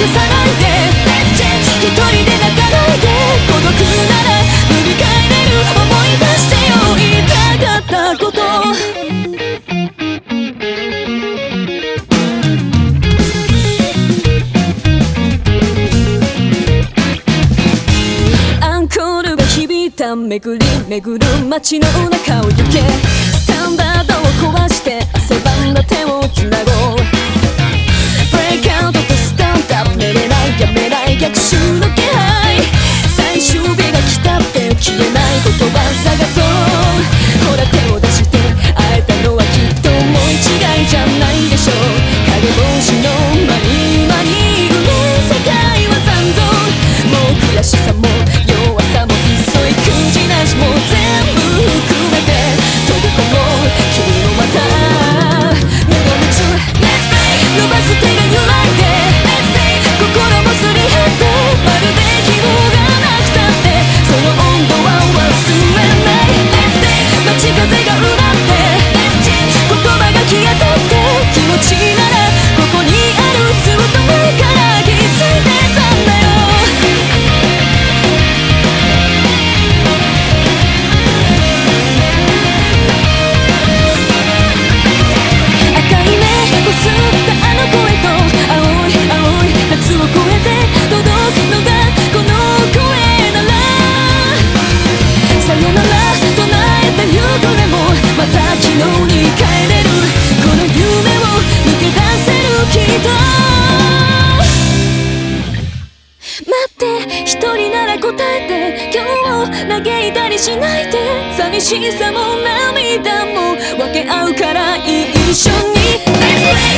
消さで一人で泣かないで孤独なら塗り替えれる思い出してよ言いたかったこと。めぐりめぐる街の中を行け。スタンダードを壊して汗ばんだ手をつなごう。一人なら答えて今日を嘆いたりしないで。寂しさも涙も分け合うから一緒に。